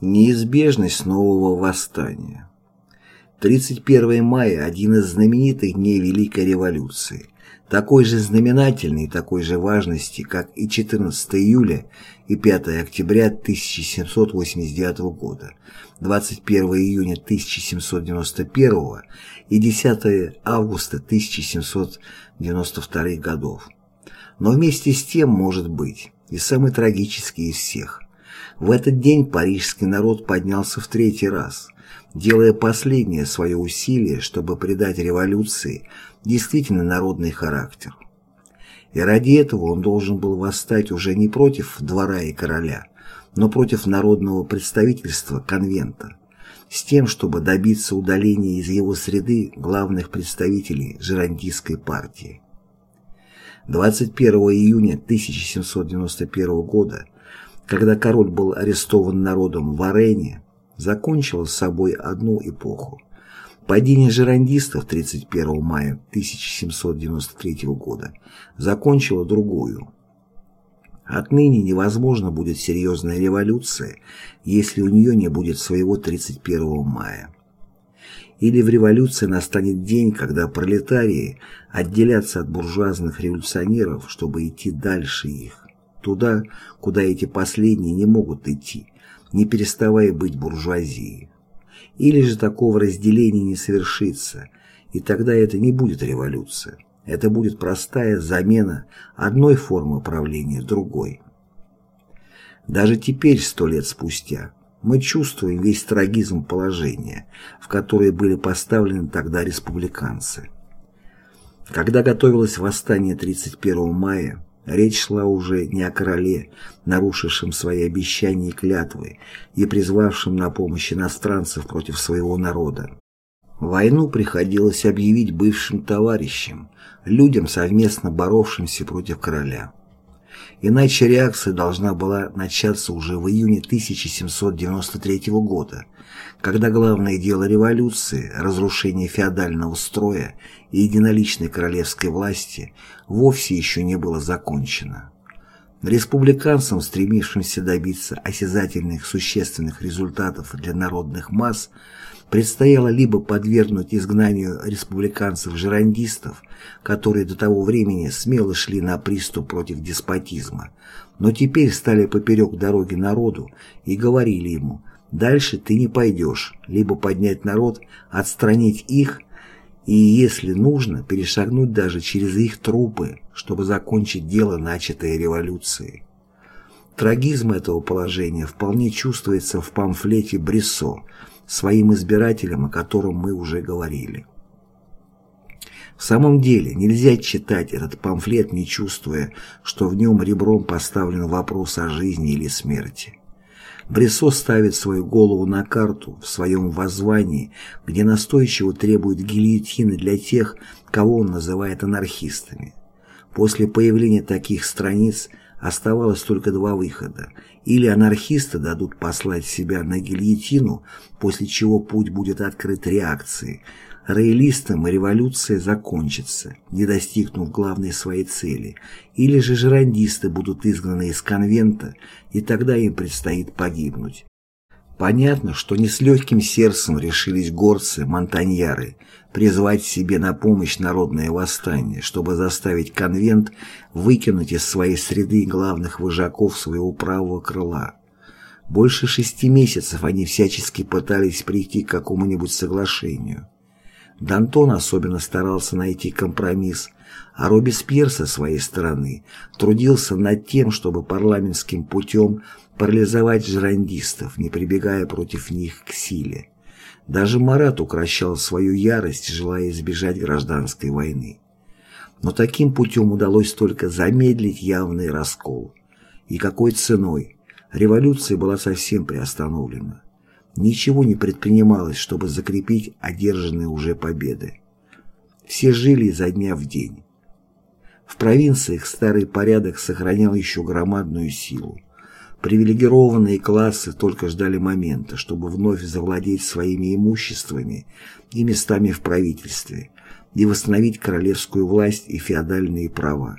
Неизбежность нового восстания 31 мая – один из знаменитых дней Великой революции, такой же знаменательный и такой же важности, как и 14 июля и 5 октября 1789 года, 21 июня 1791 и 10 августа 1792 годов. Но вместе с тем, может быть, и самый трагический из всех – в этот день парижский народ поднялся в третий раз, делая последнее свое усилие, чтобы придать революции действительно народный характер. И ради этого он должен был восстать уже не против двора и короля, но против народного представительства конвента, с тем, чтобы добиться удаления из его среды главных представителей жерандистской партии. 21 июня 1791 года когда король был арестован народом в Арене, закончила с собой одну эпоху. Падение жерандистов 31 мая 1793 года закончило другую. Отныне невозможно будет серьезная революция, если у нее не будет своего 31 мая. Или в революции настанет день, когда пролетарии отделятся от буржуазных революционеров, чтобы идти дальше их туда, куда эти последние не могут идти, не переставая быть буржуазией. Или же такого разделения не совершится, и тогда это не будет революция. Это будет простая замена одной формы правления другой. Даже теперь, сто лет спустя, мы чувствуем весь трагизм положения, в которое были поставлены тогда республиканцы. Когда готовилось восстание 31 мая, Речь шла уже не о короле, нарушившем свои обещания и клятвы и призвавшем на помощь иностранцев против своего народа. Войну приходилось объявить бывшим товарищам, людям, совместно боровшимся против короля. Иначе реакция должна была начаться уже в июне 1793 года, когда главное дело революции, разрушение феодального строя и единоличной королевской власти вовсе еще не было закончено. Республиканцам, стремившимся добиться осязательных существенных результатов для народных масс, предстояло либо подвергнуть изгнанию республиканцев-жерандистов, которые до того времени смело шли на приступ против деспотизма, но теперь стали поперек дороги народу и говорили ему «дальше ты не пойдешь», либо поднять народ, отстранить их и, если нужно, перешагнуть даже через их трупы, чтобы закончить дело, начатое революцией. Трагизм этого положения вполне чувствуется в памфлете Брессо, своим избирателям, о котором мы уже говорили. В самом деле, нельзя читать этот памфлет, не чувствуя, что в нем ребром поставлен вопрос о жизни или смерти. Брессо ставит свою голову на карту в своем воззвании, где настойчиво требует гильотины для тех, кого он называет анархистами. После появления таких страниц оставалось только два выхода. Или анархисты дадут послать себя на гильотину, после чего путь будет открыт реакции. Роялистам революция закончится, не достигнув главной своей цели. Или же жерандисты будут изгнаны из конвента, и тогда им предстоит погибнуть. Понятно, что не с легким сердцем решились горцы, монтаньяры, призвать себе на помощь народное восстание, чтобы заставить конвент выкинуть из своей среды главных вожаков своего правого крыла. Больше шести месяцев они всячески пытались прийти к какому-нибудь соглашению. Д'Антон особенно старался найти компромисс, а Робеспьер со своей стороны трудился над тем, чтобы парламентским путем парализовать жерандистов, не прибегая против них к силе. Даже Марат укращал свою ярость, желая избежать гражданской войны. Но таким путем удалось только замедлить явный раскол. И какой ценой? Революция была совсем приостановлена. Ничего не предпринималось, чтобы закрепить одержанные уже победы. Все жили изо дня в день. В провинциях старый порядок сохранял еще громадную силу. Привилегированные классы только ждали момента, чтобы вновь завладеть своими имуществами и местами в правительстве и восстановить королевскую власть и феодальные права,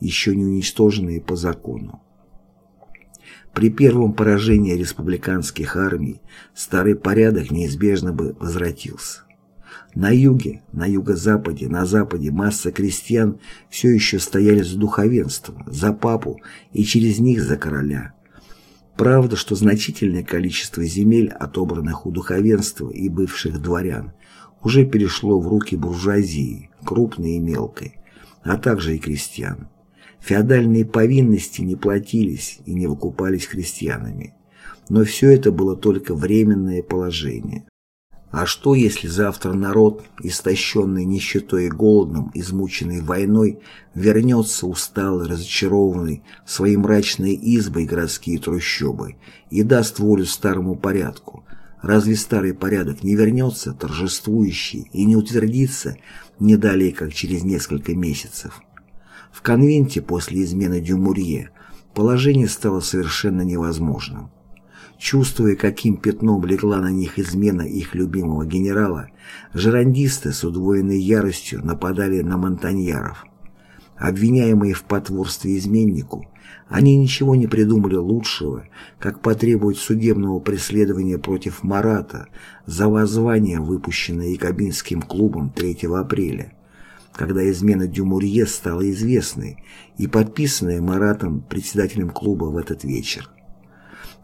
еще не уничтоженные по закону. При первом поражении республиканских армий старый порядок неизбежно бы возвратился. На юге, на юго-западе, на западе масса крестьян все еще стояли за духовенство, за папу и через них за короля. Правда, что значительное количество земель, отобранных у духовенства и бывших дворян, уже перешло в руки буржуазии, крупной и мелкой, а также и крестьян. Феодальные повинности не платились и не выкупались христианами. Но все это было только временное положение. А что, если завтра народ, истощенный нищетой и голодом, измученный войной, вернется усталый, разочарованный в свои мрачные избы и городские трущобы и даст волю старому порядку? Разве старый порядок не вернется, торжествующий, и не утвердится не далее, как через несколько месяцев? В конвенте после измены Дюмурье положение стало совершенно невозможным. Чувствуя, каким пятном легла на них измена их любимого генерала, жерандисты с удвоенной яростью нападали на монтаньяров. Обвиняемые в потворстве изменнику, они ничего не придумали лучшего, как потребовать судебного преследования против Марата за воззвание, выпущенное Якобинским клубом 3 апреля, когда измена Дюмурье стала известной и подписанная Маратом председателем клуба в этот вечер.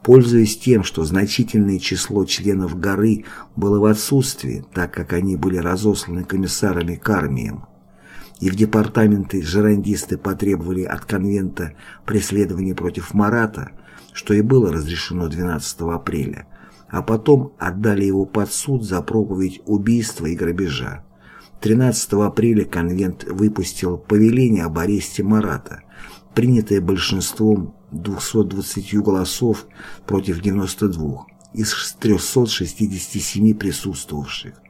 Пользуясь тем, что значительное число членов горы было в отсутствии, так как они были разосланы комиссарами к армиям, и в департаменты жерандисты потребовали от конвента преследования против Марата, что и было разрешено 12 апреля, а потом отдали его под суд за проповедь убийства и грабежа. 13 апреля конвент выпустил повеление об аресте Марата, принятое большинством 220 голосов против 92 из 367 присутствовавших.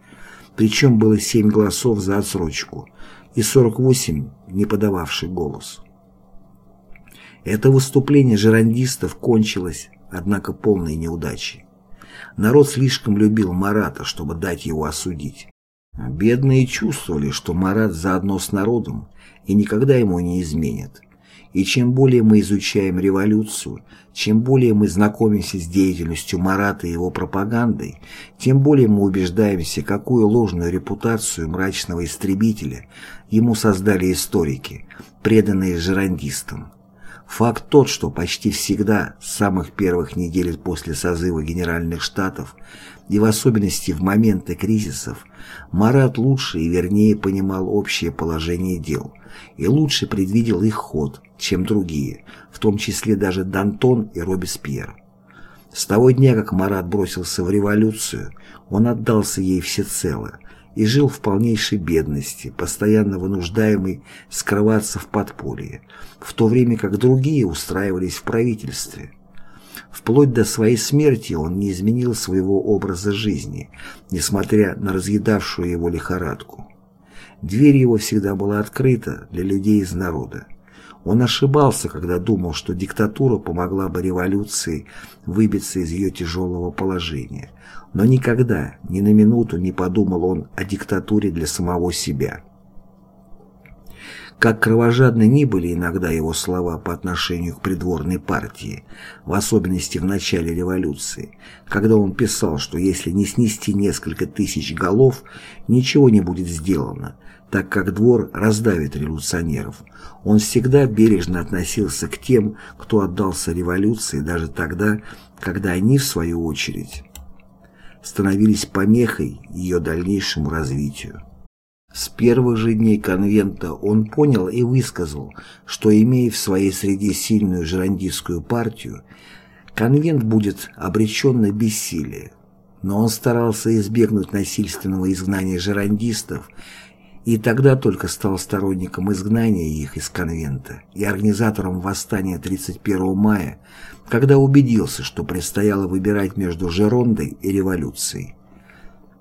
Причем было 7 голосов за отсрочку и 48 не подававших голос. Это выступление жерандистов кончилось, однако, полной неудачей. Народ слишком любил Марата, чтобы дать его осудить. Бедные чувствовали, что Марат заодно с народом и никогда ему не изменит. И чем более мы изучаем революцию, чем более мы знакомимся с деятельностью Марата и его пропагандой, тем более мы убеждаемся, какую ложную репутацию мрачного истребителя ему создали историки, преданные жерандистам. Факт тот, что почти всегда с самых первых недель после созыва Генеральных Штатов и в особенности в моменты кризисов, Марат лучше и вернее понимал общее положение дел и лучше предвидел их ход, чем другие, в том числе даже Дантон и Робеспьер. С того дня, как Марат бросился в революцию, он отдался ей всецело и жил в полнейшей бедности, постоянно вынуждаемый скрываться в подполье, в то время как другие устраивались в правительстве. Вплоть до своей смерти он не изменил своего образа жизни, несмотря на разъедавшую его лихорадку. Дверь его всегда была открыта для людей из народа. Он ошибался, когда думал, что диктатура помогла бы революции выбиться из ее тяжелого положения. Но никогда, ни на минуту не подумал он о диктатуре для самого себя. Как кровожадны ни были иногда его слова по отношению к придворной партии, в особенности в начале революции, когда он писал, что если не снести несколько тысяч голов, ничего не будет сделано, так как двор раздавит революционеров. Он всегда бережно относился к тем, кто отдался революции даже тогда, когда они, в свою очередь, становились помехой ее дальнейшему развитию. С первых же дней конвента он понял и высказал, что, имея в своей среде сильную жерандистскую партию, конвент будет обречен на бессилие. Но он старался избегнуть насильственного изгнания жерандистов и тогда только стал сторонником изгнания их из конвента и организатором восстания 31 мая, когда убедился, что предстояло выбирать между Жерондой и революцией.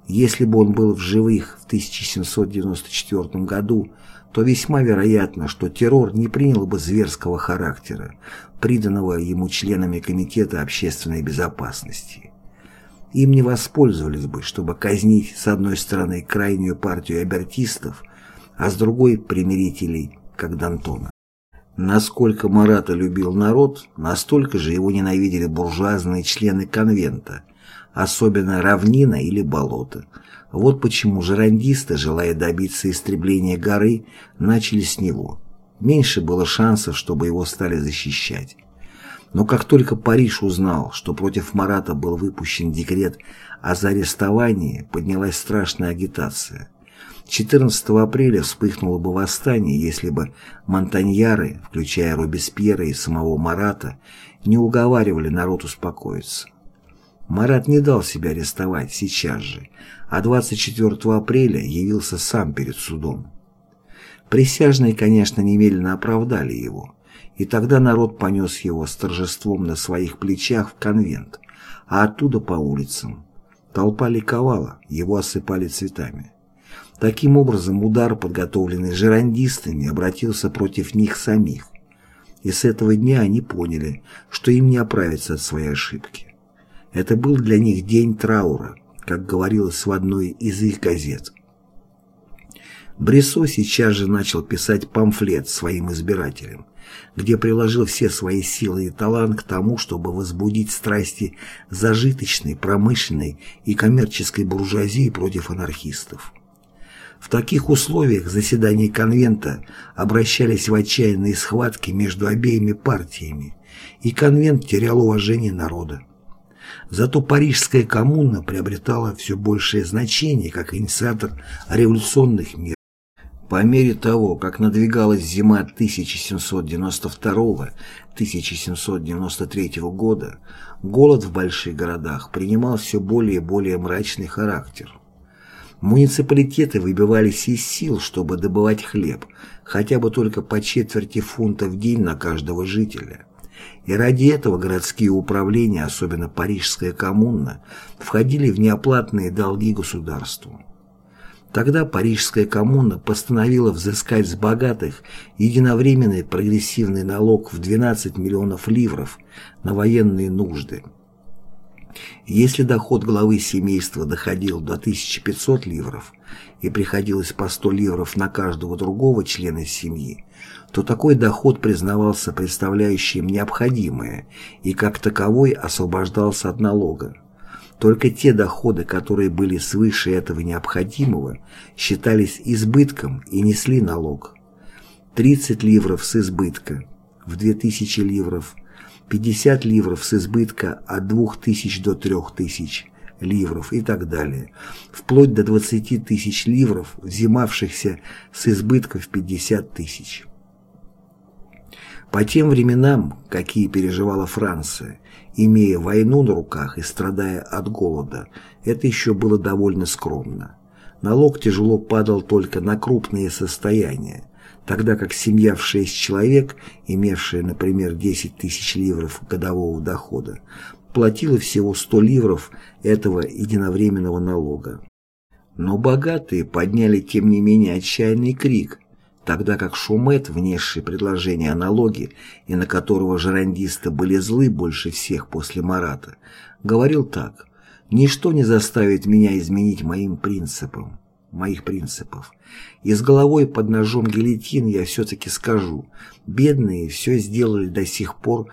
Если бы он был в живых в 1794 году, то весьма вероятно, что террор не принял бы зверского характера, приданного ему членами Комитета общественной безопасности им не воспользовались бы, чтобы казнить с одной стороны крайнюю партию абертистов, а с другой – примирителей, как Д'Антона. Насколько Марата любил народ, настолько же его ненавидели буржуазные члены конвента, особенно равнина или болото. Вот почему жерандисты, желая добиться истребления горы, начали с него. Меньше было шансов, чтобы его стали защищать. Но как только Париж узнал, что против Марата был выпущен декрет о заарестовании, поднялась страшная агитация. 14 апреля вспыхнуло бы восстание, если бы монтаньяры, включая Робеспьера и самого Марата, не уговаривали народ успокоиться. Марат не дал себя арестовать сейчас же, а 24 апреля явился сам перед судом. Присяжные, конечно, немедленно оправдали его, и тогда народ понес его с торжеством на своих плечах в конвент, а оттуда по улицам. Толпа ликовала, его осыпали цветами. Таким образом, удар, подготовленный жерандистами, обратился против них самих. И с этого дня они поняли, что им не оправиться от своей ошибки. Это был для них день траура, как говорилось в одной из их газет. Брессо сейчас же начал писать памфлет своим избирателям, где приложил все свои силы и талант к тому, чтобы возбудить страсти зажиточной, промышленной и коммерческой буржуазии против анархистов. В таких условиях заседания конвента обращались в отчаянные схватки между обеими партиями, и конвент терял уважение народа. Зато Парижская коммуна приобретала все большее значение как инициатор революционных мер. По мере того, как надвигалась зима 1792-1793 года, голод в больших городах принимал все более и более мрачный характер. Муниципалитеты выбивались из сил, чтобы добывать хлеб, хотя бы только по четверти фунта в день на каждого жителя. И ради этого городские управления, особенно Парижская коммуна, входили в неоплатные долги государству. Тогда Парижская коммуна постановила взыскать с богатых единовременный прогрессивный налог в 12 миллионов ливров на военные нужды – если доход главы семейства доходил до 1500 ливров и приходилось по 100 ливров на каждого другого члена семьи, то такой доход признавался представляющим необходимое и как таковой освобождался от налога. Только те доходы, которые были свыше этого необходимого, считались избытком и несли налог. 30 ливров с избытка в 2000 ливров – 50 ливров с избытка от 2000 до 3000 ливров и так далее, вплоть до 20 тысяч ливров, взимавшихся с избытков 50 тысяч. По тем временам, какие переживала Франция, имея войну на руках и страдая от голода, это еще было довольно скромно. Налог тяжело падал только на крупные состояния, тогда как семья в шесть человек, имевшая, например, 10 тысяч ливров годового дохода, платила всего 100 ливров этого единовременного налога. Но богатые подняли тем не менее отчаянный крик, тогда как Шумет, внесший предложение о налоге, и на которого жерандисты были злы больше всех после Марата, говорил так «Ничто не заставит меня изменить моим принципам» моих принципов. И с головой под ножом гильотин я все-таки скажу, бедные все сделали до сих пор,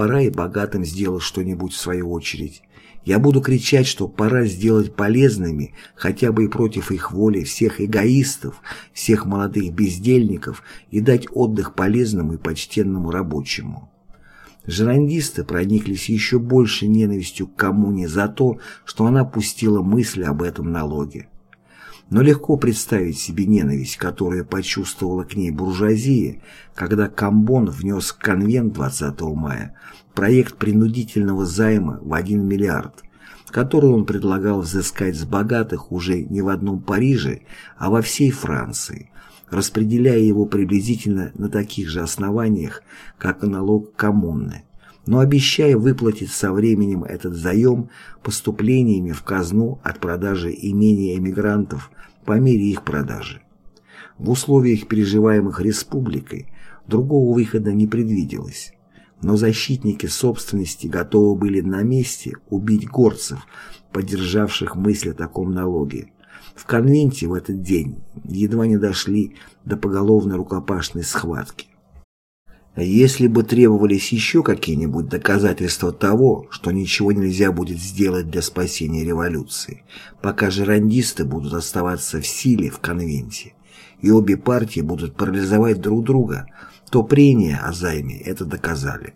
пора и богатым сделать что-нибудь в свою очередь. Я буду кричать, что пора сделать полезными, хотя бы и против их воли, всех эгоистов, всех молодых бездельников и дать отдых полезному и почтенному рабочему. Жерандисты прониклись еще больше ненавистью к коммуне за то, что она пустила мысль об этом налоге. Но легко представить себе ненависть, которую почувствовала к ней буржуазия, когда Камбон внес конвент 20 мая проект принудительного займа в 1 миллиард, который он предлагал взыскать с богатых уже не в одном Париже, а во всей Франции, распределяя его приблизительно на таких же основаниях, как и налог коммуны но обещая выплатить со временем этот заем поступлениями в казну от продажи имения эмигрантов по мере их продажи. В условиях, переживаемых республикой, другого выхода не предвиделось. Но защитники собственности готовы были на месте убить горцев, поддержавших мысль о таком налоге. В конвенте в этот день едва не дошли до поголовной рукопашной схватки. Если бы требовались еще какие-нибудь доказательства того, что ничего нельзя будет сделать для спасения революции, пока жерандисты будут оставаться в силе в конвенте, и обе партии будут парализовать друг друга, то прения о займе это доказали.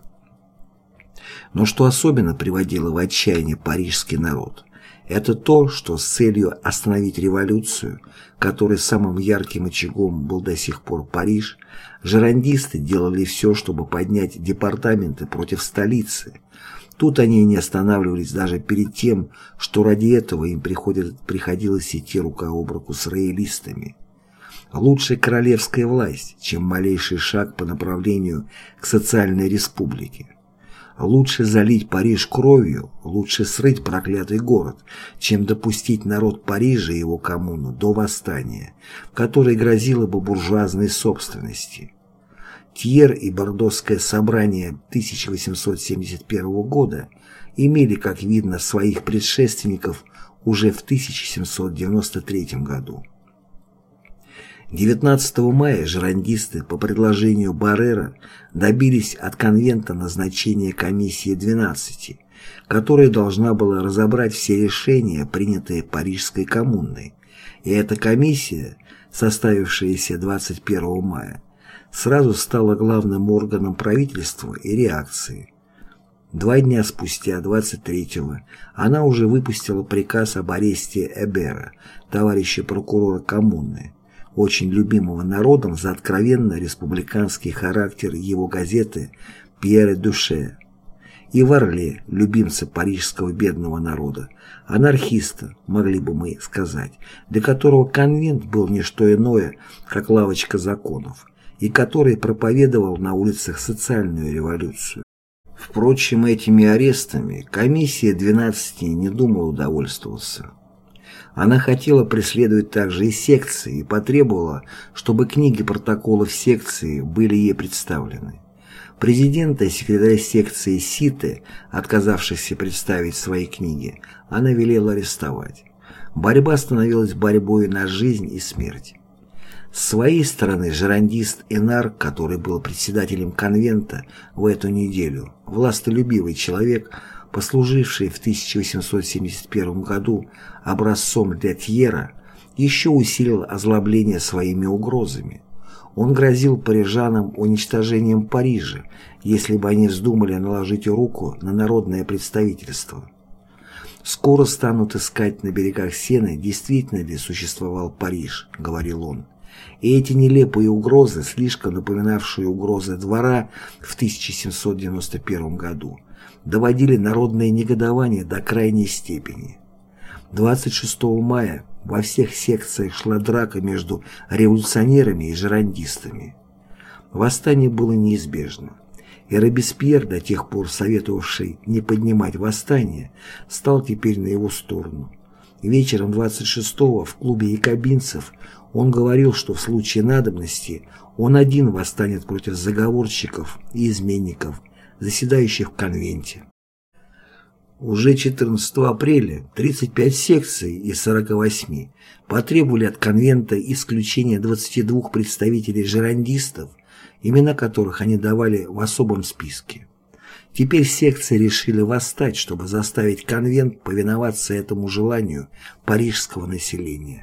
Но что особенно приводило в отчаяние парижский народ, это то, что с целью остановить революцию, которой самым ярким очагом был до сих пор Париж, жерандисты делали все, чтобы поднять департаменты против столицы. Тут они не останавливались даже перед тем, что ради этого им приходилось идти рука об руку с роялистами. Лучше королевская власть, чем малейший шаг по направлению к социальной республике. Лучше залить Париж кровью, лучше срыть проклятый город, чем допустить народ Парижа и его коммуну до восстания, которое грозило бы буржуазной собственности. Тьер и Бордосское собрание 1871 года имели, как видно, своих предшественников уже в 1793 году. 19 мая жерандисты по предложению Баррера добились от конвента назначения комиссии 12, которая должна была разобрать все решения, принятые Парижской коммуной. И эта комиссия, составившаяся 21 мая, сразу стала главным органом правительства и реакции. Два дня спустя, 23-го, она уже выпустила приказ об аресте Эбера, товарища прокурора коммуны, очень любимого народом за откровенно республиканский характер его газеты «Пьере Душе», и Варле, любимца парижского бедного народа, анархиста, могли бы мы сказать, для которого конвент был не что иное, как лавочка законов, и который проповедовал на улицах социальную революцию. Впрочем, этими арестами комиссия 12 не думала удовольствоваться. Она хотела преследовать также и секции и потребовала, чтобы книги протоколов секции были ей представлены. Президента и секретаря секции СИТы, отказавшихся представить свои книги, она велела арестовать. Борьба становилась борьбой на жизнь и смерть. С своей стороны жерандист Энар, который был председателем конвента в эту неделю, властолюбивый человек, послуживший в 1871 году образцом для Тьера, еще усилил озлобление своими угрозами. Он грозил парижанам уничтожением Парижа, если бы они вздумали наложить руку на народное представительство. «Скоро станут искать на берегах Сены, действительно ли существовал Париж», — говорил он. И эти нелепые угрозы, слишком напоминавшие угрозы двора в 1791 году, доводили народное негодование до крайней степени. 26 мая во всех секциях шла драка между революционерами и жерандистами. Восстание было неизбежно. И Робеспьер, до тех пор советовавший не поднимать восстание, стал теперь на его сторону. Вечером 26-го в клубе якобинцев он говорил, что в случае надобности он один восстанет против заговорщиков и изменников, заседающих в конвенте. Уже 14 апреля 35 секций из 48 потребовали от конвента исключения 22 представителей жерандистов, имена которых они давали в особом списке. Теперь секции решили восстать, чтобы заставить конвент повиноваться этому желанию парижского населения.